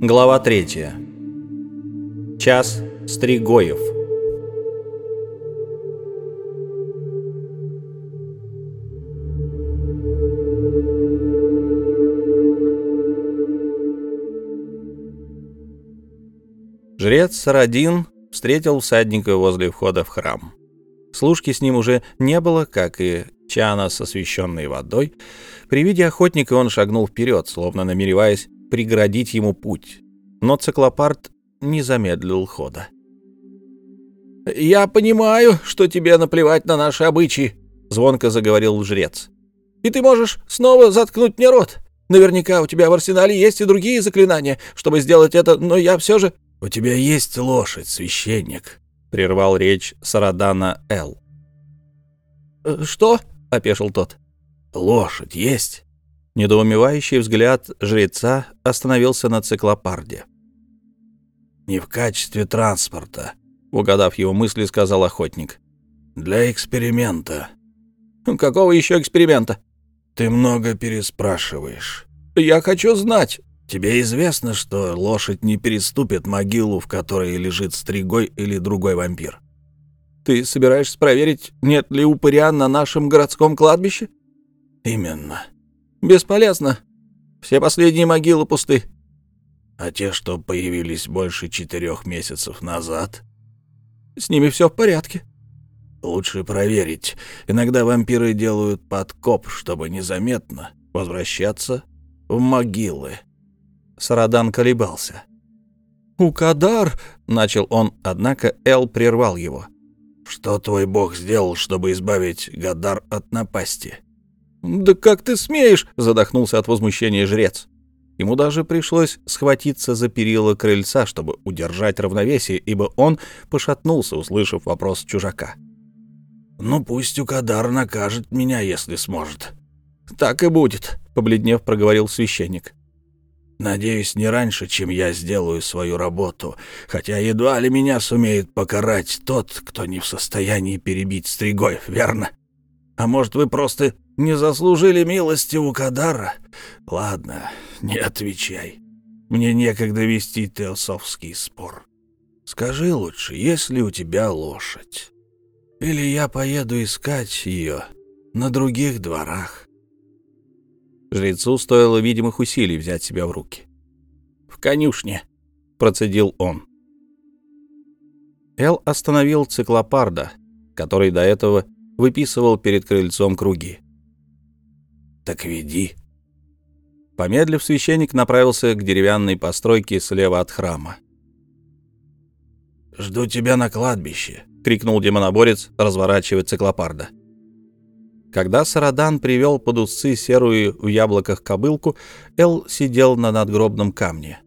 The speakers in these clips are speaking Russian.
Глава 3. Час Стригоев. Жрец Сарадин встретил всадника возле входа в храм. Служки с ним уже не было, как и чана с освещенной водой. При виде охотника он шагнул вперед, словно намереваясь преградить ему путь. Но циклопарт не замедлил хода. «Я понимаю, что тебе наплевать на наши обычаи», — звонко заговорил жрец. «И ты можешь снова заткнуть мне рот. Наверняка у тебя в арсенале есть и другие заклинания, чтобы сделать это, но я все же...» «У тебя есть лошадь, священник», — прервал речь Сарадана Эл. «Э, «Что?» — опешил тот. «Лошадь есть?» Недоумевающий взгляд жреца остановился на циклопарде. «Не в качестве транспорта», — угадав его мысли, сказал охотник. «Для эксперимента». «Какого еще эксперимента?» «Ты много переспрашиваешь». «Я хочу знать». Тебе известно, что лошадь не переступит могилу, в которой лежит стригой или другой вампир? Ты собираешься проверить, нет ли упыря на нашем городском кладбище? Именно. Бесполезно. Все последние могилы пусты. А те, что появились больше четырех месяцев назад? С ними все в порядке. Лучше проверить. Иногда вампиры делают подкоп, чтобы незаметно возвращаться в могилы. Сарадан колебался. «Укадар!» — начал он, однако Эл прервал его. «Что твой бог сделал, чтобы избавить Гадар от напасти?» «Да как ты смеешь!» — задохнулся от возмущения жрец. Ему даже пришлось схватиться за перила крыльца, чтобы удержать равновесие, ибо он пошатнулся, услышав вопрос чужака. «Ну, пусть Укадар накажет меня, если сможет». «Так и будет», — побледнев проговорил священник. Надеюсь, не раньше, чем я сделаю свою работу, хотя едва ли меня сумеет покарать тот, кто не в состоянии перебить стригоев, верно? А может, вы просто не заслужили милости у Кадара? Ладно, не отвечай. Мне некогда вести теософский спор. Скажи лучше, есть ли у тебя лошадь? Или я поеду искать ее на других дворах? Жрецу стоило видимых усилий взять себя в руки. «В конюшне», — процедил он. Эл остановил циклопарда, который до этого выписывал перед крыльцом круги. «Так веди». Помедлив, священник направился к деревянной постройке слева от храма. «Жду тебя на кладбище», — крикнул демоноборец, разворачивая циклопарда. Когда Сарадан привел под усы серую в яблоках кобылку, Эл сидел на надгробном камне.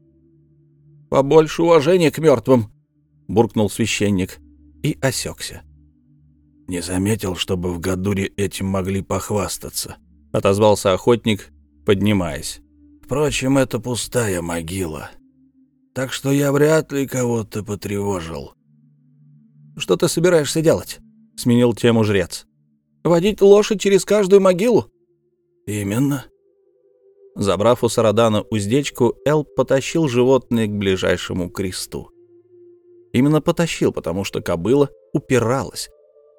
«Побольше уважения к мертвым!» — буркнул священник и осекся. «Не заметил, чтобы в Гадуре этим могли похвастаться», — отозвался охотник, поднимаясь. «Впрочем, это пустая могила, так что я вряд ли кого-то потревожил». «Что ты собираешься делать?» — сменил тему жрец. Водить лошадь через каждую могилу? Именно. Забрав у Сарадана уздечку, Эл потащил животное к ближайшему кресту. Именно потащил, потому что кобыла упиралась,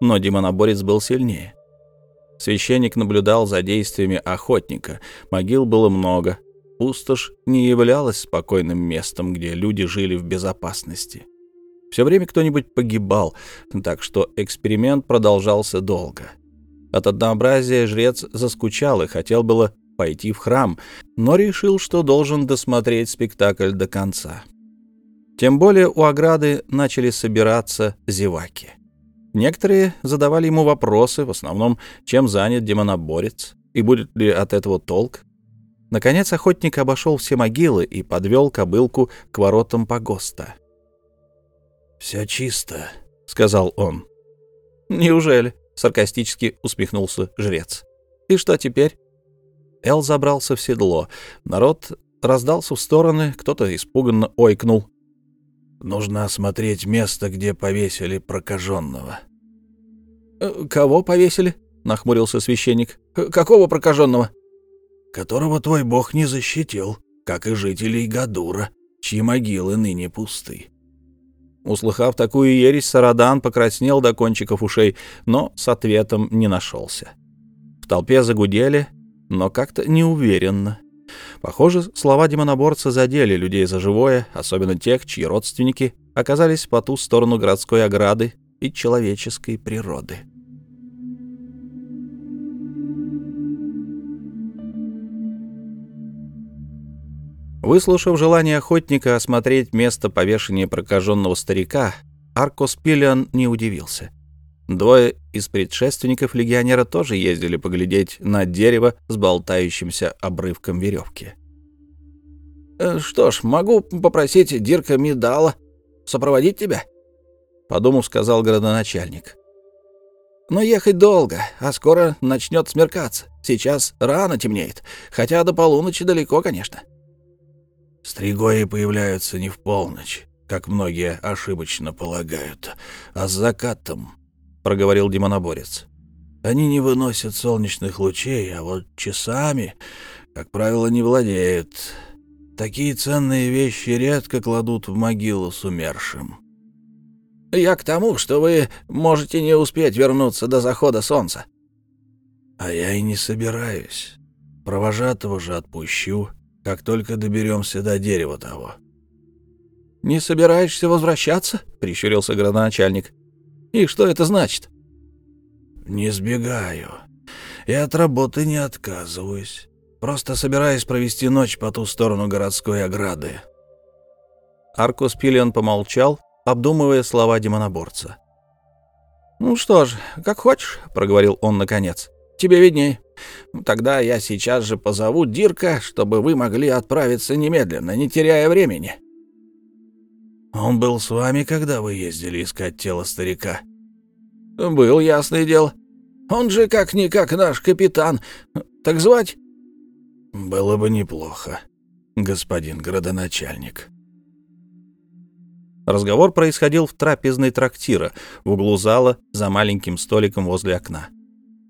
но демоноборец был сильнее. Священник наблюдал за действиями охотника. Могил было много. Пустошь не являлась спокойным местом, где люди жили в безопасности. Все время кто-нибудь погибал, так что эксперимент продолжался долго. От однообразия жрец заскучал и хотел было пойти в храм, но решил, что должен досмотреть спектакль до конца. Тем более у ограды начали собираться зеваки. Некоторые задавали ему вопросы, в основном, чем занят демоноборец и будет ли от этого толк. Наконец охотник обошел все могилы и подвел кобылку к воротам погоста. «Все чисто», — сказал он. «Неужели?» саркастически усмехнулся жрец. И что теперь? Эл забрался в седло. Народ раздался в стороны, кто-то испуганно ойкнул. Нужно осмотреть место, где повесили прокаженного. «Э, «Кого повесили?» — нахмурился священник. «Какого прокаженного?» «Которого твой бог не защитил, как и жителей Гадура», чьи могилы ныне пусты. Услыхав такую ересь, Сарадан покраснел до кончиков ушей, но с ответом не нашелся. В толпе загудели, но как-то неуверенно. Похоже, слова демоноборца задели людей за живое, особенно тех, чьи родственники оказались по ту сторону городской ограды и человеческой природы. Выслушав желание охотника осмотреть место повешения прокаженного старика, Аркос Пиллиан не удивился. Двое из предшественников легионера тоже ездили поглядеть на дерево с болтающимся обрывком веревки. «Э, «Что ж, могу попросить Дирка Медала сопроводить тебя?» — подумав, сказал городоначальник. «Но ехать долго, а скоро начнет смеркаться. Сейчас рано темнеет, хотя до полуночи далеко, конечно». Стригои появляются не в полночь, как многие ошибочно полагают, а с закатом, — проговорил демоноборец. Они не выносят солнечных лучей, а вот часами, как правило, не владеют. Такие ценные вещи редко кладут в могилу с умершим. «Я к тому, что вы можете не успеть вернуться до захода солнца». «А я и не собираюсь. Провожатого же отпущу, как только доберемся до дерева того». «Не собираешься возвращаться?» — прищурился градоначальник. «И что это значит?» «Не сбегаю. И от работы не отказываюсь. Просто собираюсь провести ночь по ту сторону городской ограды». Аркус Пиллион помолчал, обдумывая слова демоноборца. «Ну что ж, как хочешь», — проговорил он наконец. «Тебе видней». Тогда я сейчас же позову Дирка, чтобы вы могли отправиться немедленно, не теряя времени». «Он был с вами, когда вы ездили искать тело старика?» «Был, ясное дело. Он же как-никак наш капитан. Так звать?» «Было бы неплохо, господин градоначальник». Разговор происходил в трапезной трактира, в углу зала, за маленьким столиком возле окна.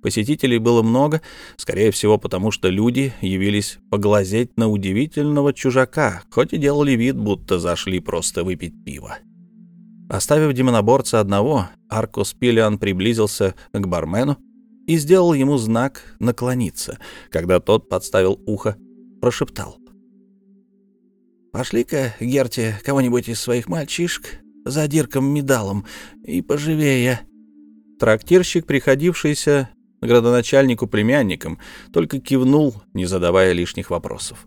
Посетителей было много, скорее всего, потому что люди явились поглазеть на удивительного чужака, хоть и делали вид, будто зашли просто выпить пиво. Оставив демоноборца одного, Аркус Пилиан приблизился к бармену и сделал ему знак наклониться. Когда тот подставил ухо, прошептал. «Пошли-ка, Герти, кого-нибудь из своих мальчишек за Дирком Медалом и поживее». Трактирщик, приходившийся градоначальнику племянникам, только кивнул, не задавая лишних вопросов.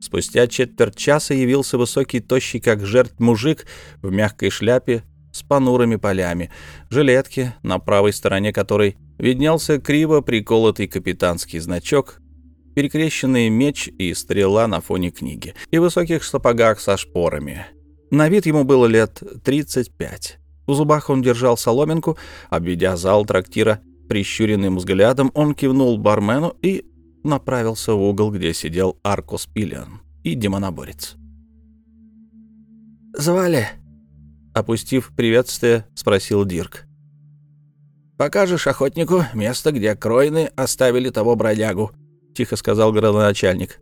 Спустя четверть часа явился высокий, тощий, как жертв мужик в мягкой шляпе с понурыми полями, жилетке, на правой стороне которой виднелся криво приколотый капитанский значок, перекрещенный меч и стрела на фоне книги, и высоких сапогах со шпорами. На вид ему было лет 35. В зубах он держал соломинку, обведя зал трактира Прищуренным взглядом он кивнул бармену и направился в угол, где сидел Аркос Пиллиан и демоноборец. «Звали?» — опустив приветствие, спросил Дирк. «Покажешь охотнику место, где Кройны оставили того бродягу», — тихо сказал градоначальник.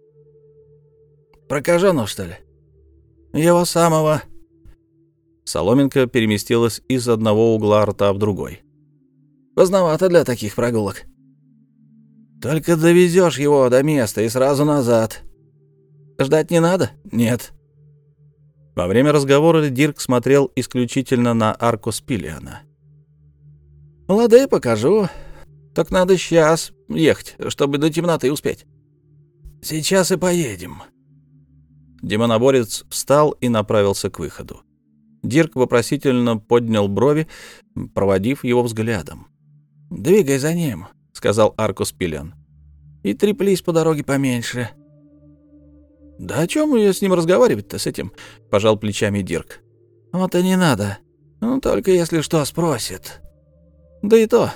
«Прокаженного, что ли?» «Его самого». Соломинка переместилась из одного угла рта в другой. Поздновато для таких прогулок. Только довезешь его до места и сразу назад. Ждать не надо? Нет. Во время разговора Дирк смотрел исключительно на арку Спилиана. «Лады, покажу. Так надо сейчас ехать, чтобы до темноты успеть». «Сейчас и поедем». Демоноборец встал и направился к выходу. Дирк вопросительно поднял брови, проводив его взглядом. «Двигай за ним», — сказал Аркус Пилен. «И треплись по дороге поменьше». «Да о чем я с ним разговаривать-то, с этим?» — пожал плечами Дирк. «Вот и не надо. Ну, только если что спросит. Да и то,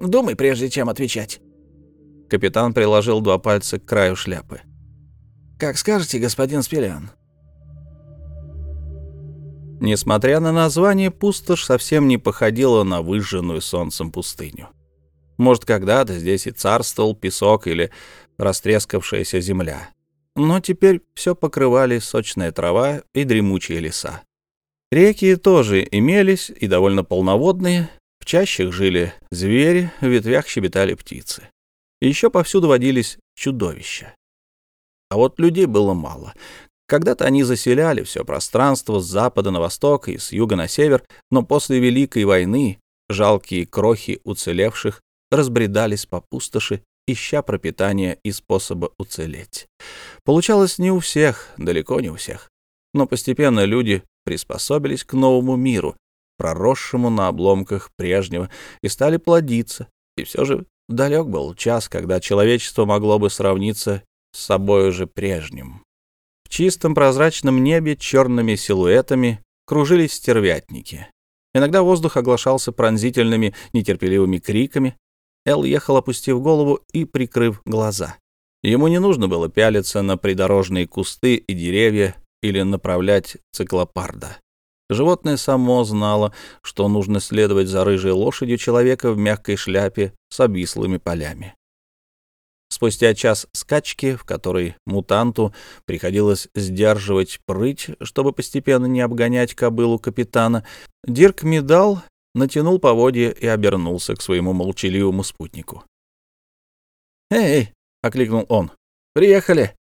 думай, прежде чем отвечать». Капитан приложил два пальца к краю шляпы. «Как скажете, господин Спилиан». Несмотря на название, пустошь совсем не походила на выжженную солнцем пустыню. Может, когда-то здесь и царствовал песок или растрескавшаяся земля. но теперь все покрывали сочная трава и дремучие леса. Реки тоже имелись и довольно полноводные, в чащах жили звери, в ветвях щебетали птицы. Еще повсюду водились чудовища. А вот людей было мало. Когда-то они заселяли все пространство с запада на восток и с юга на север, но после Великой войны жалкие крохи уцелевших разбредались по пустоши, ища пропитания и способа уцелеть. Получалось не у всех, далеко не у всех. Но постепенно люди приспособились к новому миру, проросшему на обломках прежнего, и стали плодиться. И все же далек был час, когда человечество могло бы сравниться с собой уже прежним. Чистом прозрачном небе черными силуэтами кружились стервятники. Иногда воздух оглашался пронзительными, нетерпеливыми криками. Эл ехал, опустив голову и прикрыв глаза. Ему не нужно было пялиться на придорожные кусты и деревья или направлять циклопарда. Животное само знало, что нужно следовать за рыжей лошадью человека в мягкой шляпе с обвислыми полями. Спустя час скачки, в которой мутанту приходилось сдерживать прыть, чтобы постепенно не обгонять кобылу капитана, Дирк Медал натянул поводья и обернулся к своему молчаливому спутнику. «Эй!» — окликнул он. «Приехали!»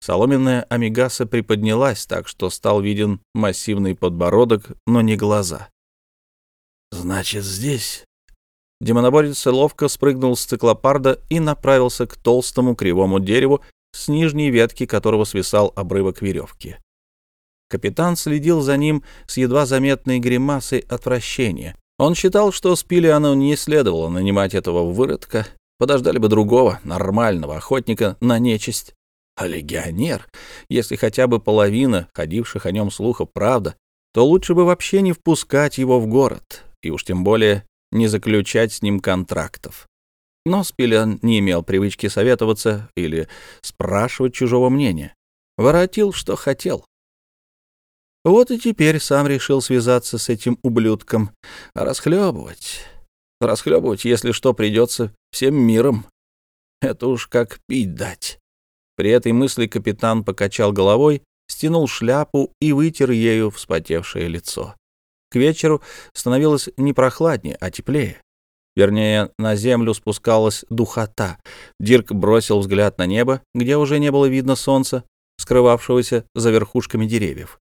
Соломенная амигаса приподнялась так, что стал виден массивный подбородок, но не глаза. «Значит, здесь?» Демоноборец ловко спрыгнул с циклопарда и направился к толстому кривому дереву, с нижней ветки которого свисал обрывок веревки. Капитан следил за ним с едва заметной гримасой отвращения. Он считал, что Спилиану не следовало нанимать этого выродка, подождали бы другого, нормального охотника на нечисть. А легионер, если хотя бы половина ходивших о нем слухов правда, то лучше бы вообще не впускать его в город, и уж тем более не заключать с ним контрактов. Но Спилиан не имел привычки советоваться или спрашивать чужого мнения. Воротил, что хотел. Вот и теперь сам решил связаться с этим ублюдком. расхлебывать... Расхлебывать, если что, придется всем миром. Это уж как пить дать. При этой мысли капитан покачал головой, стянул шляпу и вытер ею вспотевшее лицо. К вечеру становилось не прохладнее, а теплее. Вернее, на землю спускалась духота. Дирк бросил взгляд на небо, где уже не было видно солнца, скрывавшегося за верхушками деревьев.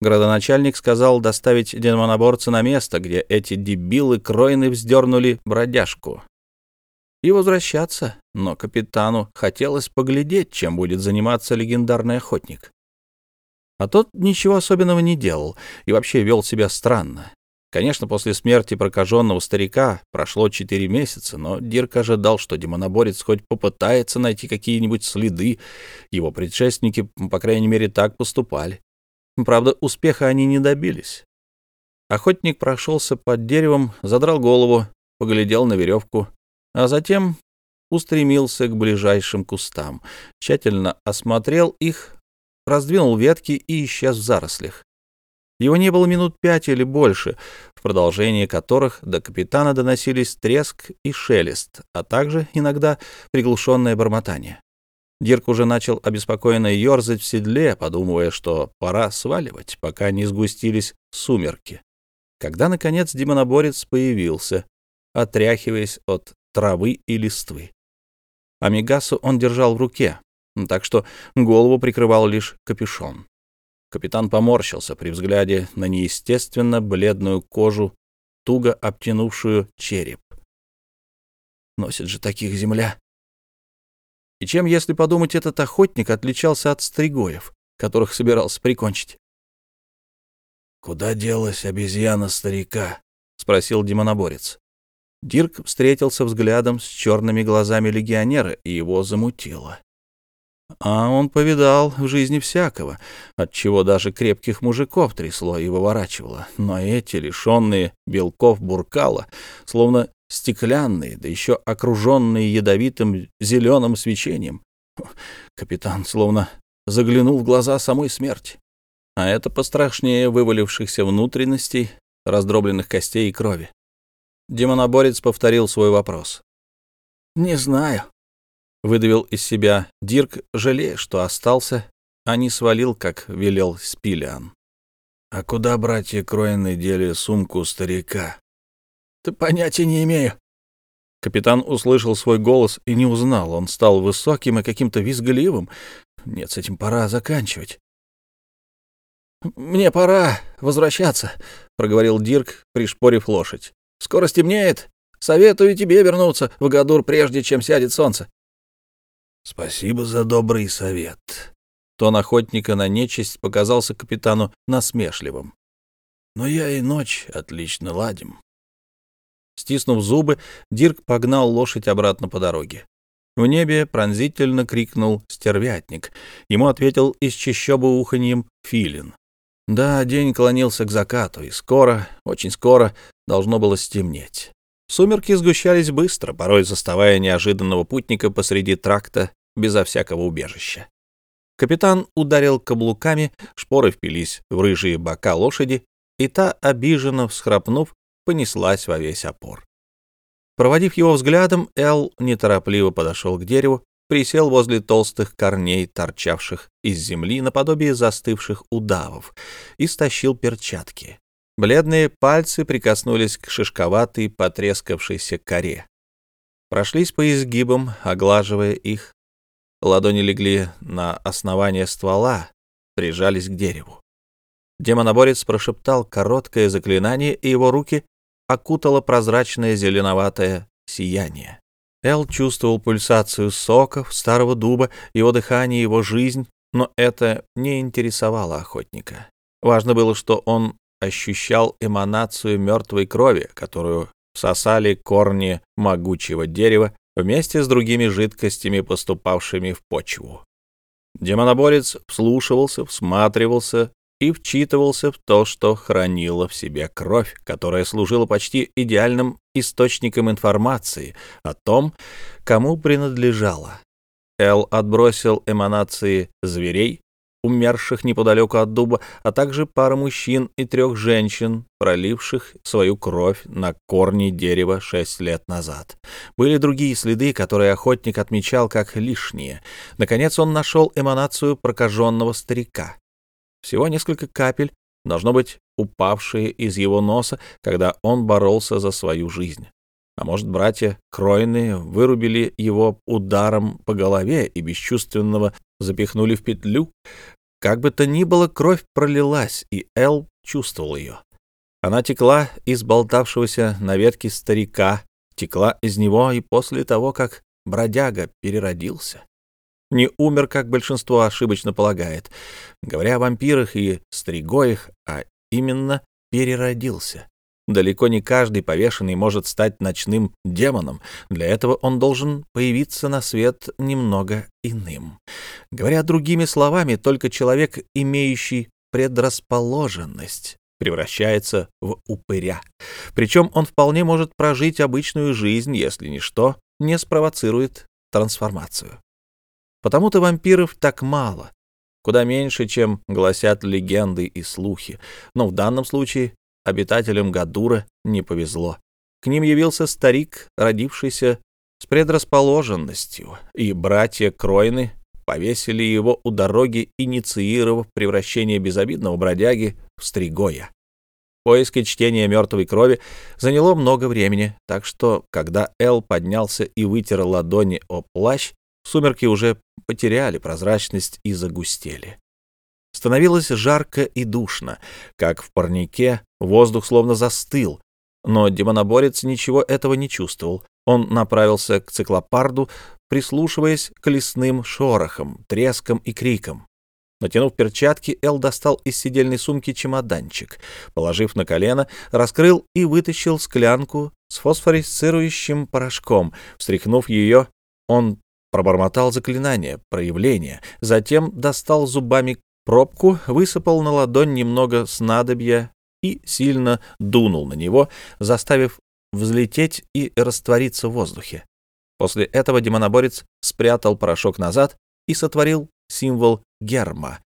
Градоначальник сказал доставить демоноборца на место, где эти дебилы Кройны вздернули бродяжку и возвращаться, но капитану хотелось поглядеть, чем будет заниматься легендарный охотник. А тот ничего особенного не делал и вообще вел себя странно. Конечно, после смерти прокаженного старика прошло четыре месяца, но Дирк ожидал, что демоноборец хоть попытается найти какие-нибудь следы. Его предшественники, по крайней мере, так поступали. Правда, успеха они не добились. Охотник прошелся под деревом, задрал голову, поглядел на веревку, а затем устремился к ближайшим кустам, тщательно осмотрел их, раздвинул ветки и исчез в зарослях. Его не было минут пять или больше, в продолжении которых до капитана доносились треск и шелест, а также иногда приглушенное бормотание. Дирк уже начал обеспокоенно ерзать в седле, подумывая, что пора сваливать, пока не сгустились сумерки. Когда, наконец, демоноборец появился, отряхиваясь от травы и листвы. Амигасу он держал в руке, так что голову прикрывал лишь капюшон. Капитан поморщился при взгляде на неестественно бледную кожу, туго обтянувшую череп. Носит же таких земля. И чем, если подумать, этот охотник отличался от стригоев, которых собирался прикончить? «Куда делась обезьяна старика?» — спросил демоноборец. Дирк встретился взглядом с черными глазами легионера, и его замутило. А он повидал в жизни всякого, от чего даже крепких мужиков трясло и выворачивало. Но эти, лишенные белков буркала, словно стеклянные, да еще окруженные ядовитым зеленым свечением. Капитан словно заглянул в глаза самой смерти. А это пострашнее вывалившихся внутренностей, раздробленных костей и крови. Демоноборец повторил свой вопрос. «Не знаю». Выдавил из себя Дирк, жалея, что остался, а не свалил, как велел Спилиан. «А куда братья Кроины дели сумку старика?» «Ты понятия не имею». Капитан услышал свой голос и не узнал. Он стал высоким и каким-то визгливым. Нет, с этим пора заканчивать. «Мне пора возвращаться», — проговорил Дирк, пришпорив лошадь. «Скоро стемнеет. Советую тебе вернуться в Гадур, прежде чем сядет солнце». «Спасибо за добрый совет». Тон охотника на нечисть показался капитану насмешливым. «Но я и ночь отлично ладим». Стиснув зубы, Дирк погнал лошадь обратно по дороге. В небе пронзительно крикнул стервятник. Ему ответил из чащобы уханьем филин. Да, день клонился к закату, и скоро, очень скоро, должно было стемнеть. Сумерки сгущались быстро, порой заставая неожиданного путника посреди тракта безо всякого убежища. Капитан ударил каблуками, шпоры впились в рыжие бока лошади, и та, обиженно всхрапнув, понеслась во весь опор. Проводив его взглядом, Эл неторопливо подошел к дереву, присел возле толстых корней, торчавших из земли наподобие застывших удавов, и стащил перчатки. Бледные пальцы прикоснулись к шишковатой, потрескавшейся коре. Прошлись по изгибам, оглаживая их. Ладони легли на основание ствола, прижались к дереву. Демоноборец прошептал короткое заклинание, и его руки окутало прозрачное зеленоватое сияние. Эл чувствовал пульсацию соков старого дуба, его дыхание, его жизнь, но это не интересовало охотника. Важно было, что он ощущал эманацию мертвой крови, которую сосали корни могучего дерева вместе с другими жидкостями, поступавшими в почву. Демоноборец вслушивался, всматривался и вчитывался в то, что хранило в себе кровь, которая служила почти идеальным источником информации о том, кому принадлежала. Эл отбросил эманации зверей, умерших неподалеку от дуба, а также пара мужчин и трех женщин, проливших свою кровь на корни дерева шесть лет назад. Были другие следы, которые охотник отмечал как лишние. Наконец он нашел эманацию прокаженного старика. Всего несколько капель, должно быть, упавшие из его носа, когда он боролся за свою жизнь. А может, братья Кройны вырубили его ударом по голове и бесчувственного запихнули в петлю? Как бы то ни было, кровь пролилась, и Эл чувствовал ее. Она текла из болтавшегося на ветке старика, текла из него и после того, как бродяга переродился не умер, как большинство ошибочно полагает, говоря о вампирах и стригоях, а именно переродился. Далеко не каждый повешенный может стать ночным демоном. Для этого он должен появиться на свет немного иным. Говоря другими словами, только человек, имеющий предрасположенность, превращается в упыря. Причем он вполне может прожить обычную жизнь, если ничто не спровоцирует трансформацию. Потому-то вампиров так мало, куда меньше, чем гласят легенды и слухи. Но в данном случае обитателям Гадура не повезло. К ним явился старик, родившийся с предрасположенностью, и братья Кройны повесили его у дороги, инициировав превращение безобидного бродяги в стригоя. Поиск и чтение мертвой крови заняло много времени, так что, когда Эл поднялся и вытер ладони о плащ, Сумерки уже потеряли прозрачность и загустели. Становилось жарко и душно, как в парнике, воздух словно застыл, но демоноборец ничего этого не чувствовал. Он направился к циклопарду, прислушиваясь к лесным шорохам, трескам и крикам. Натянув перчатки, Эл достал из сидельной сумки чемоданчик. Положив на колено, раскрыл и вытащил склянку с фосфорисцирующим порошком. Встряхнув ее, он пробормотал заклинание, проявление, затем достал зубами пробку, высыпал на ладонь немного снадобья и сильно дунул на него, заставив взлететь и раствориться в воздухе. После этого демоноборец спрятал порошок назад и сотворил символ герма.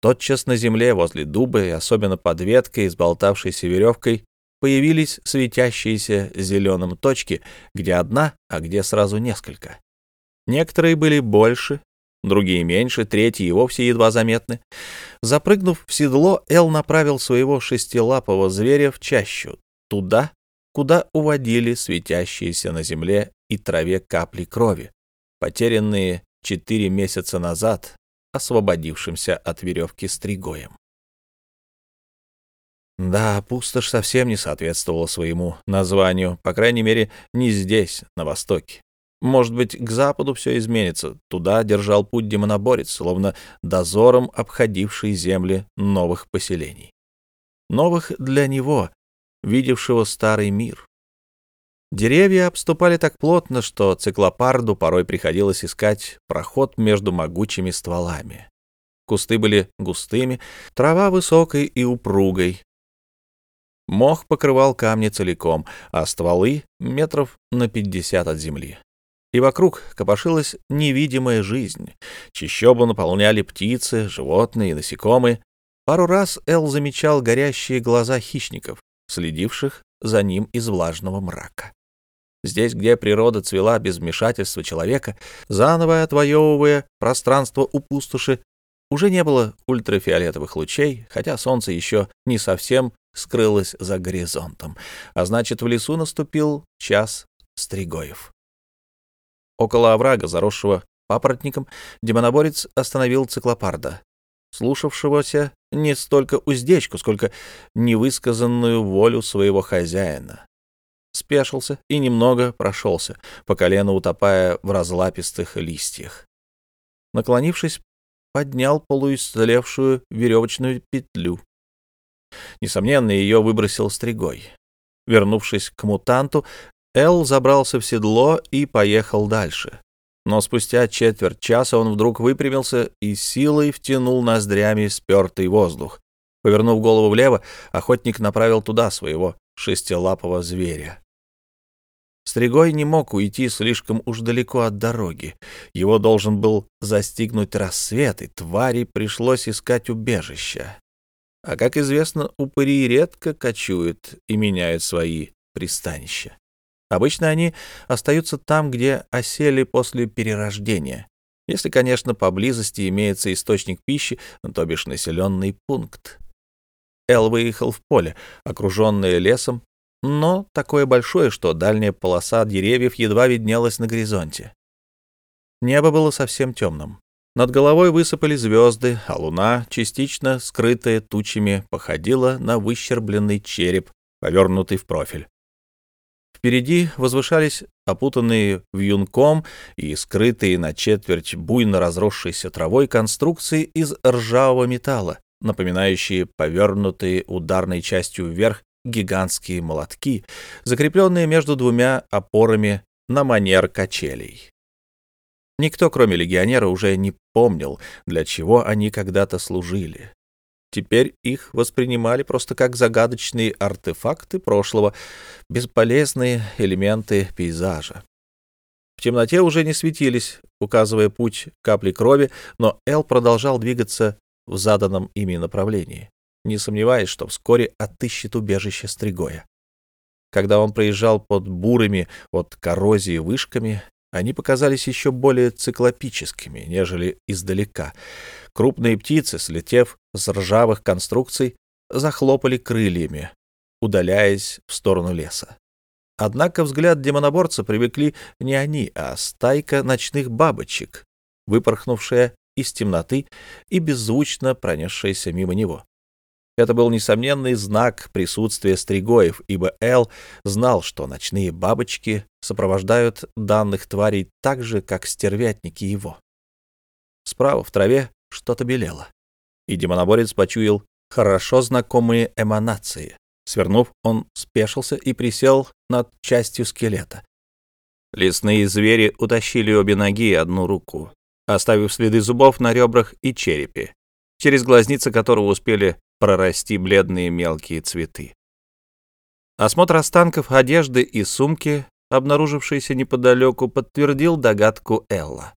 Тотчас на земле возле дуба и особенно под веткой, сболтавшейся веревкой, появились светящиеся зеленым точки, где одна, а где сразу несколько. Некоторые были больше, другие меньше, третьи и вовсе едва заметны. Запрыгнув в седло, Эл направил своего шестилапого зверя в чащу, туда, куда уводили светящиеся на земле и траве капли крови, потерянные четыре месяца назад освободившимся от веревки стригоем. Да, пустошь совсем не соответствовала своему названию, по крайней мере, не здесь, на востоке. Может быть, к западу все изменится. Туда держал путь демоноборец, словно дозором обходивший земли новых поселений. Новых для него, видевшего старый мир. Деревья обступали так плотно, что циклопарду порой приходилось искать проход между могучими стволами. Кусты были густыми, трава высокой и упругой, Мох покрывал камни целиком, а стволы — метров на пятьдесят от земли. И вокруг копошилась невидимая жизнь. Чищобу наполняли птицы, животные и насекомые. Пару раз Эл замечал горящие глаза хищников, следивших за ним из влажного мрака. Здесь, где природа цвела без вмешательства человека, заново отвоевывая пространство у пустоши, уже не было ультрафиолетовых лучей, хотя солнце еще не совсем скрылось за горизонтом, а значит, в лесу наступил час стригоев. Около оврага, заросшего папоротником, демоноборец остановил циклопарда, слушавшегося не столько уздечку, сколько невысказанную волю своего хозяина. Спешился и немного прошелся, по колено утопая в разлапистых листьях. Наклонившись, поднял полуистлевшую веревочную петлю, Несомненно, ее выбросил стригой. Вернувшись к мутанту, Эл забрался в седло и поехал дальше. Но спустя четверть часа он вдруг выпрямился и силой втянул ноздрями спертый воздух. Повернув голову влево, охотник направил туда своего шестилапого зверя. Стригой не мог уйти слишком уж далеко от дороги. Его должен был застигнуть рассвет, и твари пришлось искать убежища. А, как известно, упыри редко кочуют и меняют свои пристанища. Обычно они остаются там, где осели после перерождения, если, конечно, поблизости имеется источник пищи, то бишь населенный пункт. Эл выехал в поле, окруженное лесом, но такое большое, что дальняя полоса деревьев едва виднелась на горизонте. Небо было совсем темным. Над головой высыпали звезды, а луна, частично скрытая тучами, походила на выщербленный череп, повернутый в профиль. Впереди возвышались опутанные вьюнком и скрытые на четверть буйно разросшейся травой конструкции из ржавого металла, напоминающие повернутые ударной частью вверх гигантские молотки, закрепленные между двумя опорами на манер качелей. Никто, кроме легионера, уже не помнил, для чего они когда-то служили. Теперь их воспринимали просто как загадочные артефакты прошлого, бесполезные элементы пейзажа. В темноте уже не светились, указывая путь капли крови, но Эл продолжал двигаться в заданном ими направлении, не сомневаясь, что вскоре отыщет убежище Стригоя. Когда он проезжал под бурыми от коррозии вышками, они показались еще более циклопическими, нежели издалека. Крупные птицы, слетев с ржавых конструкций, захлопали крыльями, удаляясь в сторону леса. Однако взгляд демоноборца привлекли не они, а стайка ночных бабочек, выпорхнувшая из темноты и беззвучно пронесшаяся мимо него. Это был несомненный знак присутствия стригоев, ибо Эл знал, что ночные бабочки сопровождают данных тварей так же, как стервятники его. Справа в траве что-то белело, и демоноборец почуял хорошо знакомые эманации. Свернув, он спешился и присел над частью скелета. Лесные звери утащили обе ноги и одну руку, оставив следы зубов на ребрах и черепе, через глазницы которого успели прорасти бледные мелкие цветы. Осмотр останков одежды и сумки, обнаружившейся неподалеку, подтвердил догадку Элла.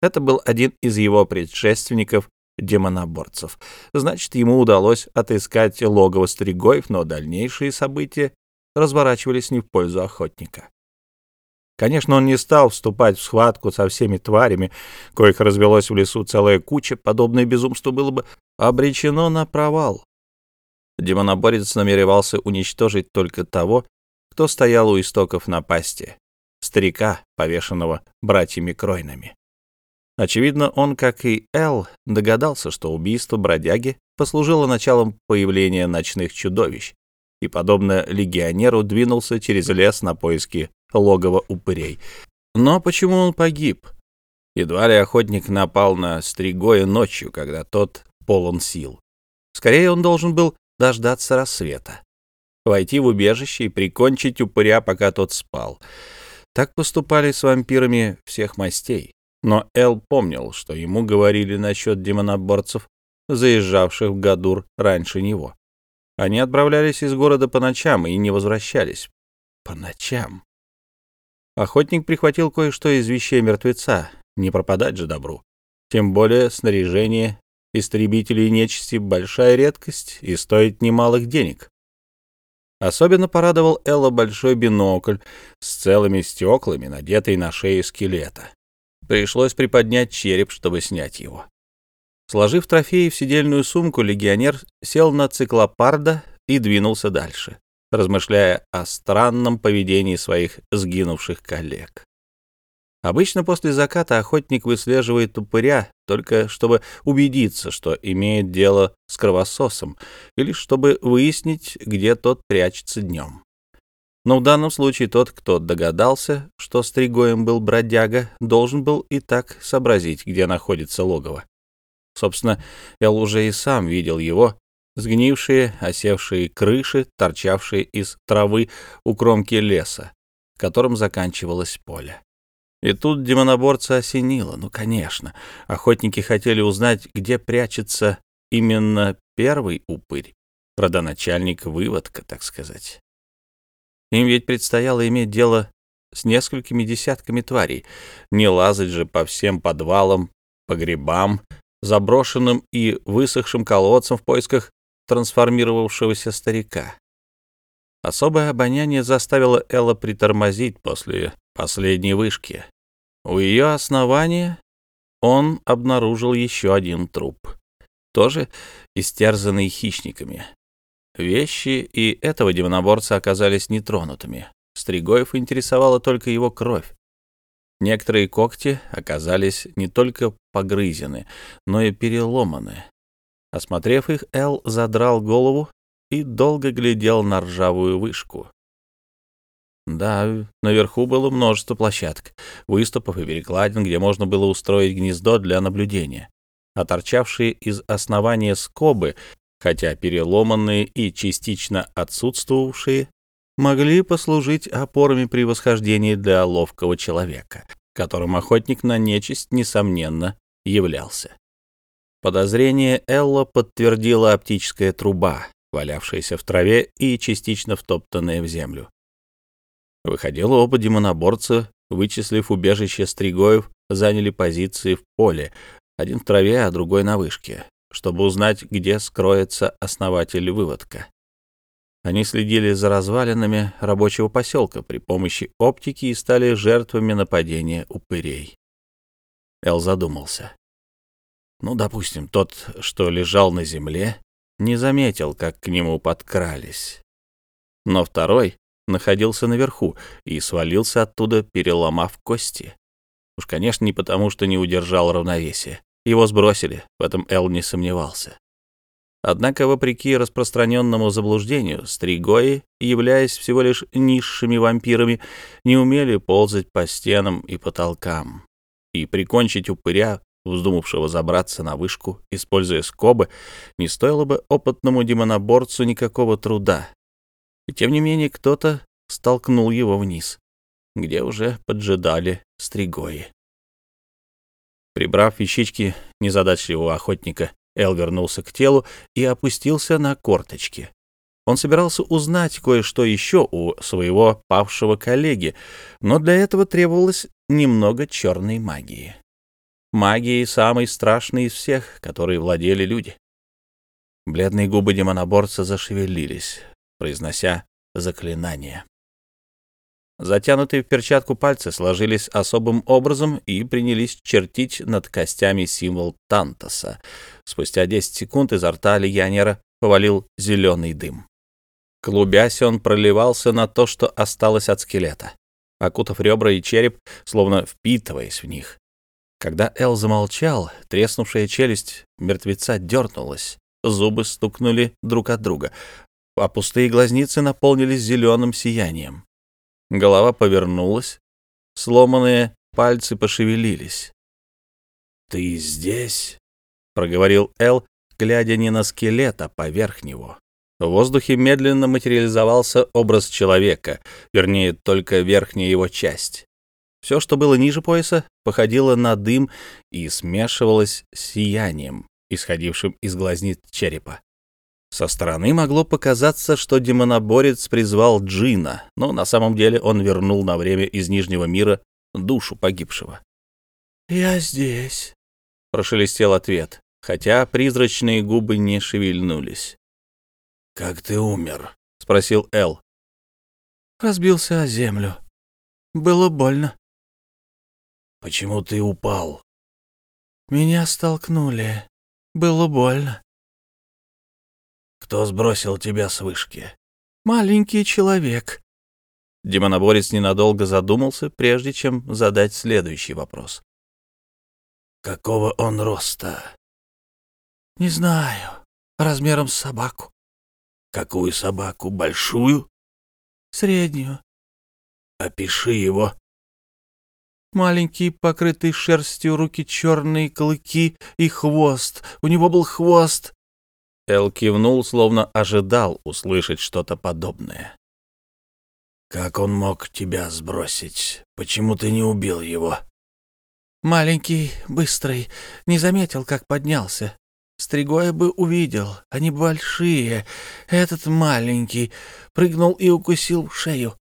Это был один из его предшественников, демоноборцев. Значит, ему удалось отыскать логово стригоев, но дальнейшие события разворачивались не в пользу охотника. Конечно, он не стал вступать в схватку со всеми тварями, коих развелось в лесу целая куча, подобное безумство было бы обречено на провал. Демоноборец намеревался уничтожить только того, кто стоял у истоков напасти, старика, повешенного братьями Кройнами. Очевидно, он, как и Эл, догадался, что убийство бродяги послужило началом появления ночных чудовищ, и, подобно легионеру, двинулся через лес на поиски логова упырей. Но почему он погиб? Едва ли охотник напал на Стригоя ночью, когда тот полон сил. Скорее, он должен был дождаться рассвета, войти в убежище и прикончить упыря, пока тот спал. Так поступали с вампирами всех мастей. Но Эл помнил, что ему говорили насчет демоноборцев, заезжавших в Гадур раньше него. Они отправлялись из города по ночам и не возвращались. По ночам. Охотник прихватил кое-что из вещей мертвеца, не пропадать же добру. Тем более снаряжение истребителей нечисти — большая редкость и стоит немалых денег. Особенно порадовал Элла большой бинокль с целыми стеклами, надетый на шею скелета. Пришлось приподнять череп, чтобы снять его. Сложив трофеи в сидельную сумку, легионер сел на циклопарда и двинулся дальше размышляя о странном поведении своих сгинувших коллег. Обычно после заката охотник выслеживает упыря, только чтобы убедиться, что имеет дело с кровососом, или чтобы выяснить, где тот прячется днем. Но в данном случае тот, кто догадался, что стригоем был бродяга, должен был и так сообразить, где находится логово. Собственно, Эл уже и сам видел его, сгнившие, осевшие крыши, торчавшие из травы у кромки леса, которым заканчивалось поле. И тут демоноборца осенило. Ну, конечно, охотники хотели узнать, где прячется именно первый упырь, родоначальник выводка, так сказать. Им ведь предстояло иметь дело с несколькими десятками тварей, не лазать же по всем подвалам, погребам, заброшенным и высохшим колодцам в поисках трансформировавшегося старика. Особое обоняние заставило Элла притормозить после последней вышки. У ее основания он обнаружил еще один труп, тоже истерзанный хищниками. Вещи и этого демоноборца оказались нетронутыми. Стригоев интересовала только его кровь. Некоторые когти оказались не только погрызены, но и переломаны. Осмотрев их, Эл задрал голову и долго глядел на ржавую вышку. Да, наверху было множество площадок, выступов и перекладин, где можно было устроить гнездо для наблюдения. А торчавшие из основания скобы, хотя переломанные и частично отсутствовавшие, могли послужить опорами при восхождении для ловкого человека, которым охотник на нечисть, несомненно, являлся. Подозрение Элла подтвердила оптическая труба, валявшаяся в траве и частично втоптанная в землю. Выходило, оба демоноборца, вычислив убежище Стригоев, заняли позиции в поле, один в траве, а другой на вышке, чтобы узнать, где скроется основатель выводка. Они следили за развалинами рабочего поселка при помощи оптики и стали жертвами нападения упырей. Эл задумался. Ну, допустим, тот, что лежал на земле, не заметил, как к нему подкрались. Но второй находился наверху и свалился оттуда, переломав кости. Уж, конечно, не потому, что не удержал равновесие. Его сбросили, в этом Эл не сомневался. Однако, вопреки распространенному заблуждению, стригои, являясь всего лишь низшими вампирами, не умели ползать по стенам и потолкам. И прикончить упыря вздумавшего забраться на вышку, используя скобы, не стоило бы опытному демоноборцу никакого труда. И тем не менее кто-то столкнул его вниз, где уже поджидали стригои. Прибрав вещички незадачливого охотника, Эл вернулся к телу и опустился на корточки. Он собирался узнать кое-что еще у своего павшего коллеги, но для этого требовалось немного черной магии магией самой страшной из всех, которые владели люди. Бледные губы демоноборца зашевелились, произнося заклинание. Затянутые в перчатку пальцы сложились особым образом и принялись чертить над костями символ Тантоса. Спустя 10 секунд изо рта легионера повалил зеленый дым. Клубясь, он проливался на то, что осталось от скелета, окутав ребра и череп, словно впитываясь в них. Когда Эл замолчал, треснувшая челюсть мертвеца дернулась, зубы стукнули друг от друга, а пустые глазницы наполнились зеленым сиянием. Голова повернулась, сломанные пальцы пошевелились. «Ты здесь?» — проговорил Эл, глядя не на скелет, а поверх него. В воздухе медленно материализовался образ человека, вернее, только верхняя его часть. Все, что было ниже пояса, походило на дым и смешивалось с сиянием, исходившим из глазниц черепа. Со стороны могло показаться, что демоноборец призвал Джина, но на самом деле он вернул на время из Нижнего мира душу погибшего. «Я здесь», — прошелестел ответ, хотя призрачные губы не шевельнулись. «Как ты умер?» — спросил Эл. «Разбился о землю. Было больно». «Почему ты упал?» «Меня столкнули. Было больно». Кто сбросил тебя с вышки? Маленький человек. Демоноборец ненадолго задумался, прежде чем задать следующий вопрос. Какого он роста? Не знаю. Размером с собаку. Какую собаку? Большую? Среднюю. Опиши его. Маленький, покрытый шерстью, руки черные, клыки и хвост. У него был хвост. Эл кивнул, словно ожидал услышать что-то подобное. «Как он мог тебя сбросить? Почему ты не убил его?» «Маленький, быстрый, не заметил, как поднялся. Стригоя бы увидел, они большие. Этот маленький прыгнул и укусил в шею.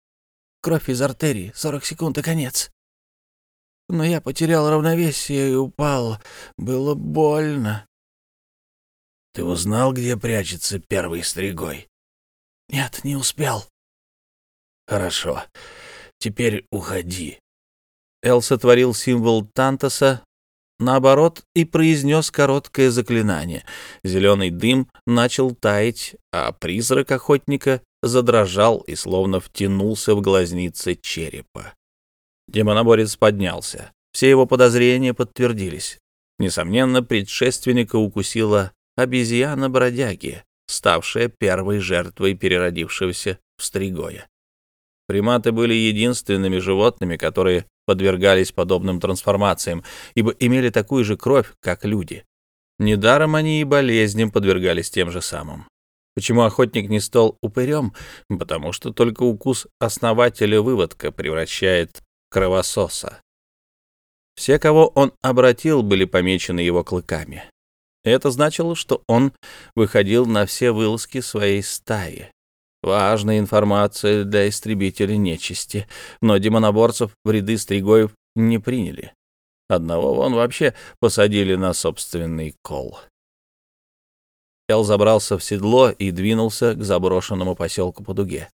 Кровь из артерии, сорок секунд и конец. Но я потерял равновесие и упал. Было больно. Ты узнал, где прячется первый стригой? Нет, не успел. Хорошо. Теперь уходи. Эл сотворил символ Тантоса, наоборот, и произнес короткое заклинание. Зеленый дым начал таять, а призрак охотника задрожал и словно втянулся в глазницы черепа. Демоноборец поднялся. Все его подозрения подтвердились. Несомненно, предшественника укусила обезьяна-бродяги, ставшая первой жертвой переродившегося в стригоя. Приматы были единственными животными, которые подвергались подобным трансформациям, ибо имели такую же кровь, как люди. Недаром они и болезням подвергались тем же самым. Почему охотник не стал упырем? Потому что только укус основателя выводка превращает кровососа. Все, кого он обратил, были помечены его клыками. Это значило, что он выходил на все вылазки своей стаи. Важная информация для истребителей нечисти, но демоноборцев в ряды стригоев не приняли. Одного вон вообще посадили на собственный кол. Эл забрался в седло и двинулся к заброшенному поселку по дуге.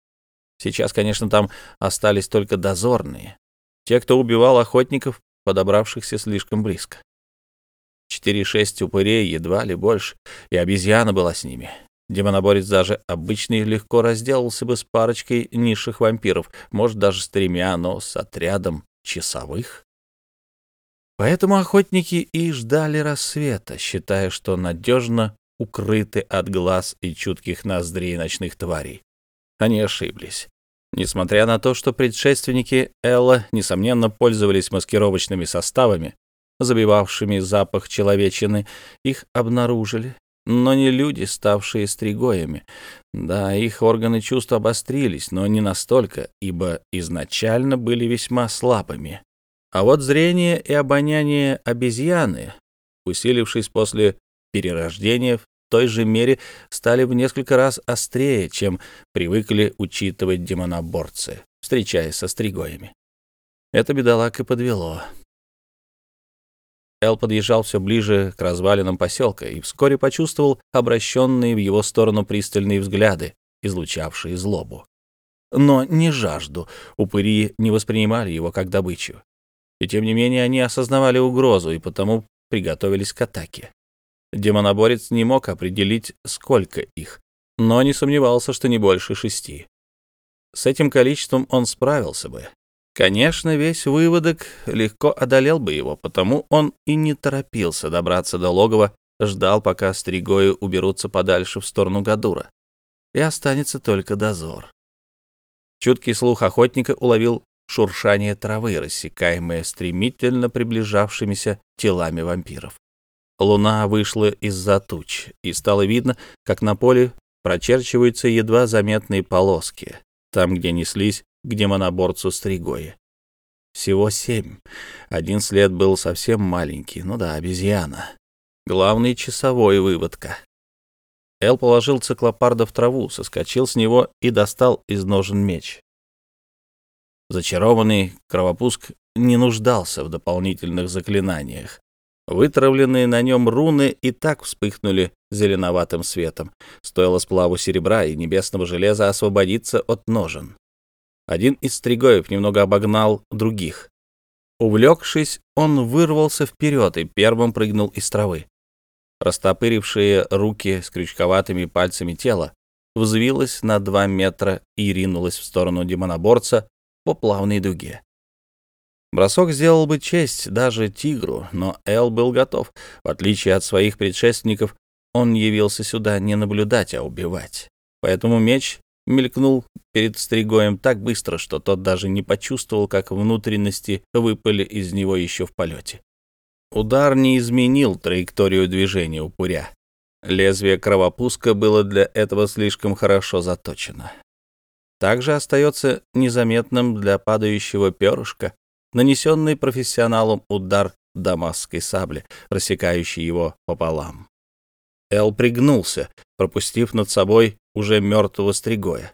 Сейчас, конечно, там остались только дозорные. Те, кто убивал охотников, подобравшихся слишком близко. Четыре-шесть упырей, едва ли больше, и обезьяна была с ними. Демоноборец даже обычный легко разделался бы с парочкой низших вампиров, может, даже с тремя, но с отрядом часовых. Поэтому охотники и ждали рассвета, считая, что надежно укрыты от глаз и чутких ноздрей ночных тварей. Они ошиблись. Несмотря на то, что предшественники Элла, несомненно, пользовались маскировочными составами, забивавшими запах человечины, их обнаружили, но не люди, ставшие стригоями. Да, их органы чувств обострились, но не настолько, ибо изначально были весьма слабыми. А вот зрение и обоняние обезьяны, усилившись после перерождения, в той же мере стали в несколько раз острее, чем привыкли учитывать демоноборцы, встречаясь со стригоями. Это бедолаг и подвело. Эл подъезжал все ближе к развалинам поселка и вскоре почувствовал обращенные в его сторону пристальные взгляды, излучавшие злобу. но не жажду. Упыри не воспринимали его как добычу. И тем не менее они осознавали угрозу и потому приготовились к атаке. Демоноборец не мог определить, сколько их, но не сомневался, что не больше шести. С этим количеством он справился бы. Конечно, весь выводок легко одолел бы его, потому он и не торопился добраться до логова, ждал, пока стригои уберутся подальше в сторону Гадура. И останется только дозор. Чуткий слух охотника уловил шуршание травы, рассекаемое стремительно приближавшимися телами вампиров. Луна вышла из-за туч, и стало видно, как на поле прочерчиваются едва заметные полоски, там, где неслись к демоноборцу Стригоя. Всего семь. Один след был совсем маленький, ну да, обезьяна. Главный часовой выводка. Эл положил циклопарда в траву, соскочил с него и достал из ножен меч. Зачарованный кровопуск не нуждался в дополнительных заклинаниях. Вытравленные на нем руны и так вспыхнули зеленоватым светом. Стоило сплаву серебра и небесного железа освободиться от ножен. Один из стригоев немного обогнал других. Увлекшись, он вырвался вперед и первым прыгнул из травы. Растопырившие руки с крючковатыми пальцами тело взвилось на два метра и ринулось в сторону демоноборца по плавной дуге. Бросок сделал бы честь даже тигру, но Эл был готов. В отличие от своих предшественников, он явился сюда не наблюдать, а убивать. Поэтому меч мелькнул перед Стригоем так быстро, что тот даже не почувствовал, как внутренности выпали из него еще в полете. Удар не изменил траекторию движения упыря. Лезвие кровопуска было для этого слишком хорошо заточено. Также остается незаметным для падающего перышка нанесенный профессионалом удар дамасской сабли, рассекающий его пополам. Эл пригнулся, пропустив над собой уже мертвого стригоя,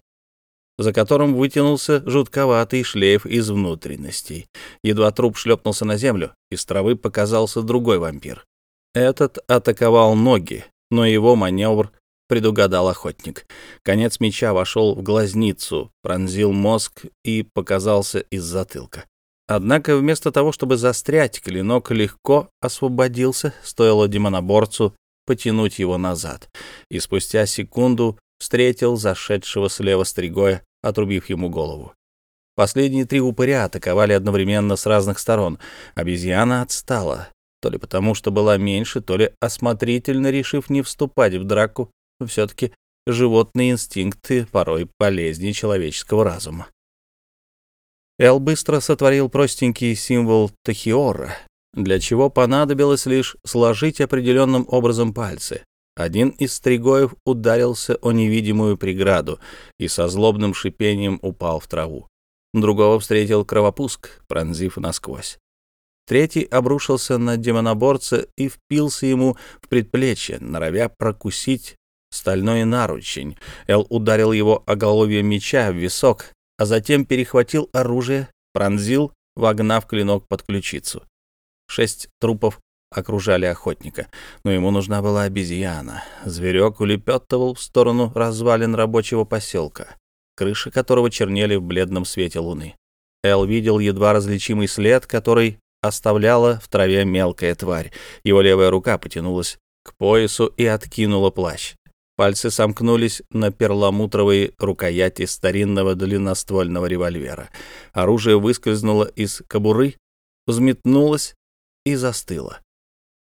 за которым вытянулся жутковатый шлейф из внутренностей. Едва труп шлепнулся на землю, из травы показался другой вампир. Этот атаковал ноги, но его маневр предугадал охотник. Конец меча вошел в глазницу, пронзил мозг и показался из затылка. Однако вместо того, чтобы застрять, клинок легко освободился, стоило демоноборцу потянуть его назад, и спустя секунду встретил зашедшего слева стригоя, отрубив ему голову. Последние три упыря атаковали одновременно с разных сторон. Обезьяна отстала, то ли потому, что была меньше, то ли осмотрительно решив не вступать в драку. Все-таки животные инстинкты порой полезнее человеческого разума. Эл быстро сотворил простенький символ Тахиора, для чего понадобилось лишь сложить определенным образом пальцы. Один из стригоев ударился о невидимую преграду и со злобным шипением упал в траву. Другого встретил кровопуск, пронзив насквозь. Третий обрушился на демоноборца и впился ему в предплечье, норовя прокусить стальной наручень. Эл ударил его оголовьем меча в висок, а затем перехватил оружие, пронзил, вогнав клинок под ключицу. Шесть трупов окружали охотника, но ему нужна была обезьяна. Зверек улепетывал в сторону развалин рабочего поселка, крыши которого чернели в бледном свете луны. Эл видел едва различимый след, который оставляла в траве мелкая тварь. Его левая рука потянулась к поясу и откинула плащ. Пальцы сомкнулись на перламутровой рукояти старинного длинноствольного револьвера. Оружие выскользнуло из кобуры, взметнулось и застыло.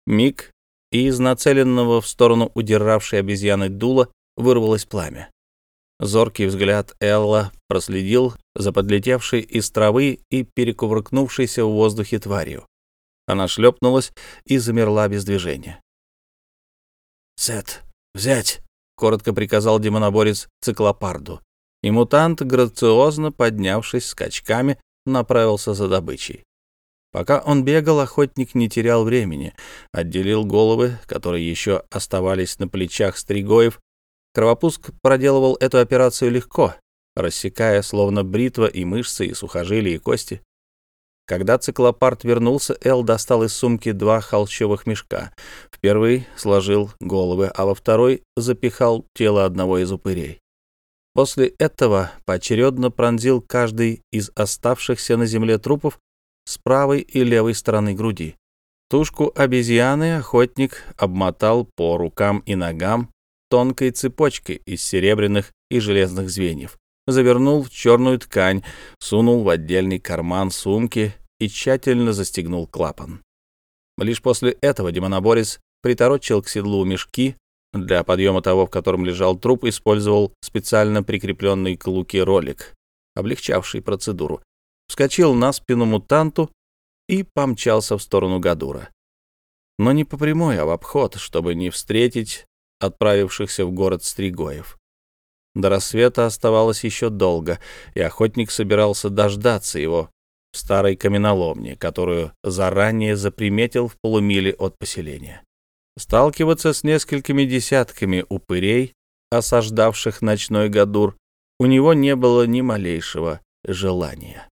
Миг, и из нацеленного в сторону удиравшей обезьяны дула вырвалось пламя. Зоркий взгляд Элла проследил за подлетевшей из травы и перекувыркнувшейся в воздухе тварью. Она шлепнулась и замерла без движения. «Сет, взять!» Коротко приказал демоноборец циклопарду. И мутант, грациозно поднявшись скачками, направился за добычей. Пока он бегал, охотник не терял времени, отделил головы, которые еще оставались на плечах стригоев. Кровопуск проделывал эту операцию легко, рассекая словно бритва и мышцы, и сухожилия, и кости. Когда циклопарт вернулся, Эл достал из сумки два холщовых мешка. В первый сложил головы, а во второй запихал тело одного из упырей. После этого поочередно пронзил каждый из оставшихся на земле трупов с правой и левой стороны груди. Тушку обезьяны охотник обмотал по рукам и ногам тонкой цепочкой из серебряных и железных звеньев, завернул в черную ткань, сунул в отдельный карман сумки и тщательно застегнул клапан. Лишь после этого демоноборец приторочил к седлу мешки, для подъема того, в котором лежал труп, использовал специально прикрепленный к луке ролик, облегчавший процедуру. Вскочил на спину мутанту и помчался в сторону Гадура. Но не по прямой, а в обход, чтобы не встретить отправившихся в город Стригоев. До рассвета оставалось еще долго, и охотник собирался дождаться его в старой каменоломне, которую заранее заприметил в полумиле от поселения. Сталкиваться с несколькими десятками упырей, осаждавших ночной Гадур, у него не было ни малейшего желания.